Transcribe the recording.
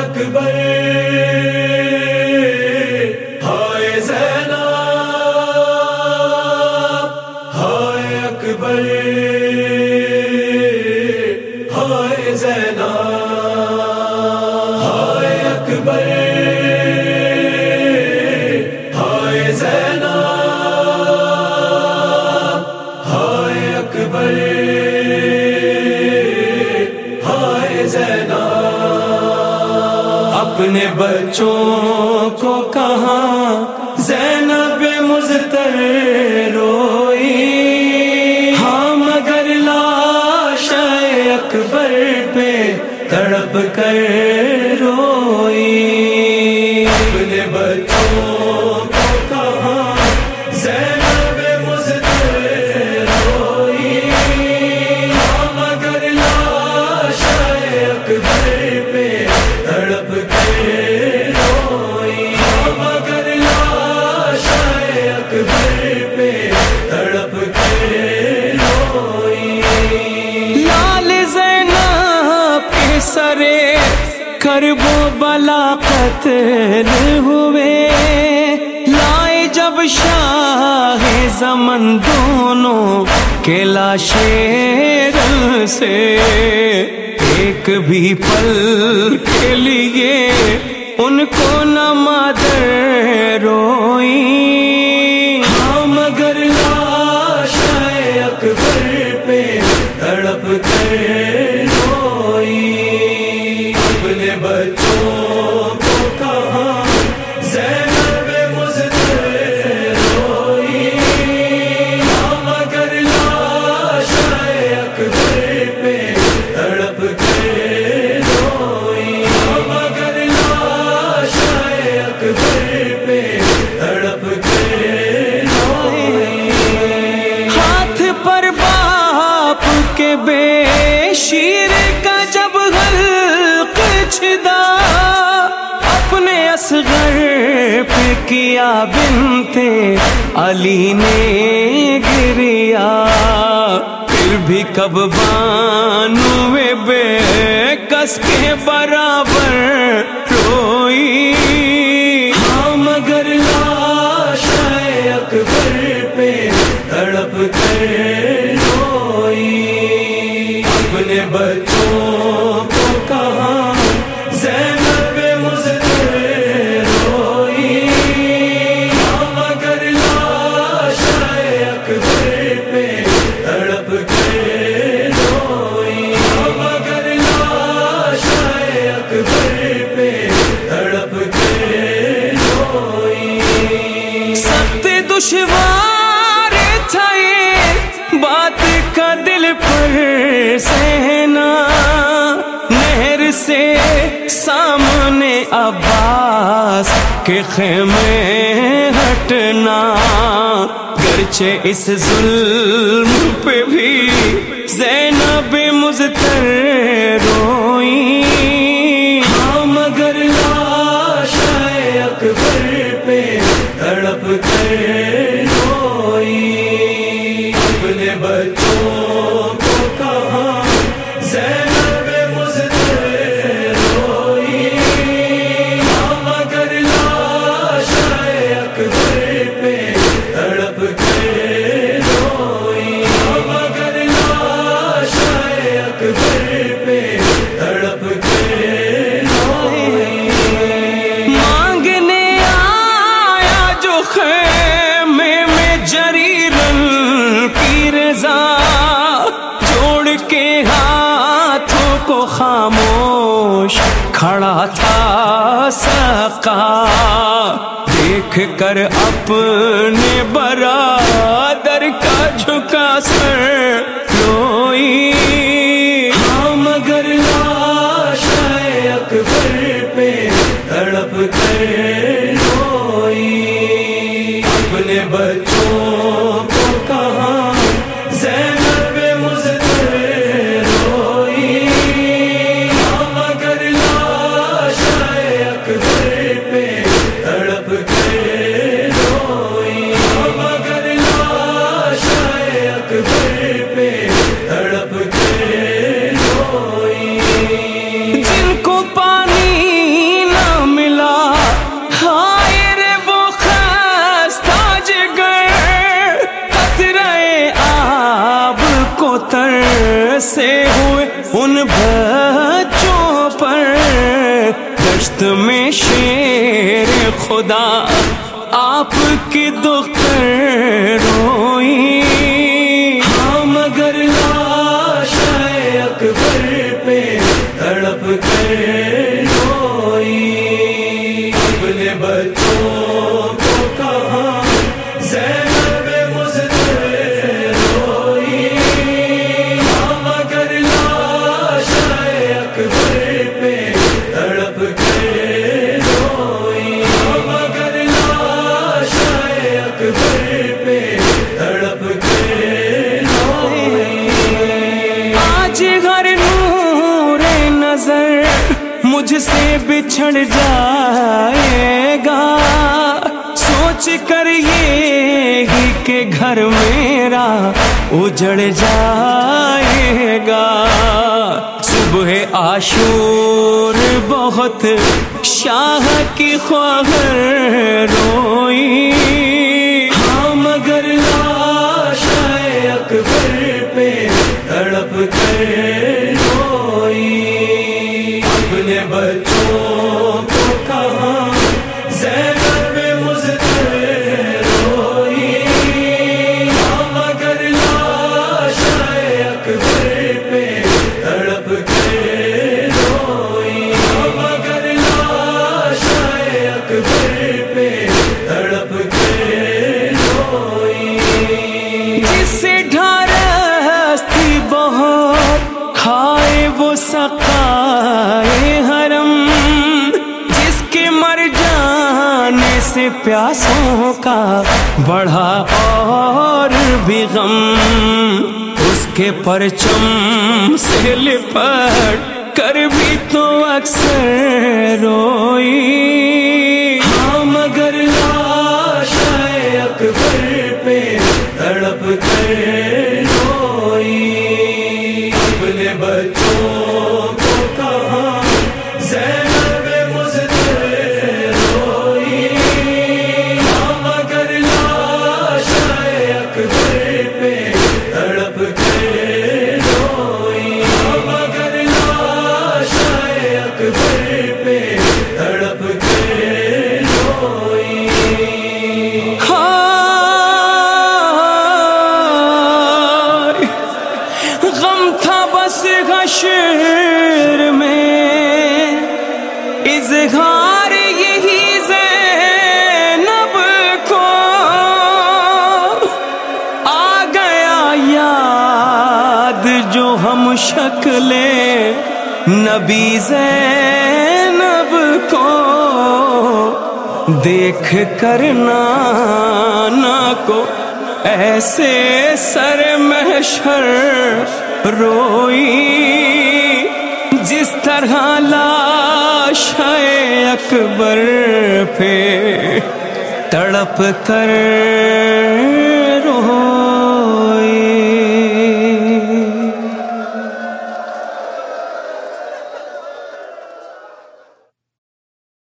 اکبر۔ ہائے زینا ہائے اکبر۔ ہائے زینا ہائے اکبر۔ ہائے زینا ہائے اکبر۔ اپنے بچوں کو کہاں زینب مزتر روئی؟ ہاں مگر لاش اکبر پہ تڑپ کر روئی۔ اپنے بچوں کرب و بلا قتل ہوئے۔ لائے جب شاہ زمن دونوں کے لاشیر سے۔ ایک بھی پل کے لیے ان کو نہ مادر روئی کیا بنتے علی نے گریا؟ پھر بھی کب بانو بے کس کے برابر روئی؟ ہاں مگر لاش اکبر پہ تڑپ کر روئی۔ اپنے بچوں کے خیمے ہٹنا گرچہ اس ظلم پہ بھی زینب خیمے میں جریرن کی رضا جوڑ کے ہاتھوں کو خاموش کھڑا تھا سکا دیکھ کر اپنے برادر کا جھکا سر، روئی اپنے بچوں کو کہاں میں شیر خدا آپ کی دکھ مجھ سے بچھڑ جائے گا۔ سوچ کر یہ ہی کہ گھر میرا اجڑ جائے گا۔ صبح عاشور بہت شاہ کی خواہر روئی۔ پیاسوں کا بڑھا اور بھی غم، اس کے پرچم سے لپٹ کر بھی تو اکثر روئی۔ ہاں مگر لاش اکبر پہ تڑپ کر روئی۔ اپنے بچوں بس حشر میں اظہار یہی زینب کو آ گیا یاد جو ہم شکل نبی زینب کو دیکھ کر نانا کو ایسے سر محشر روئی لاش اکبر پہ تڑپ کر۔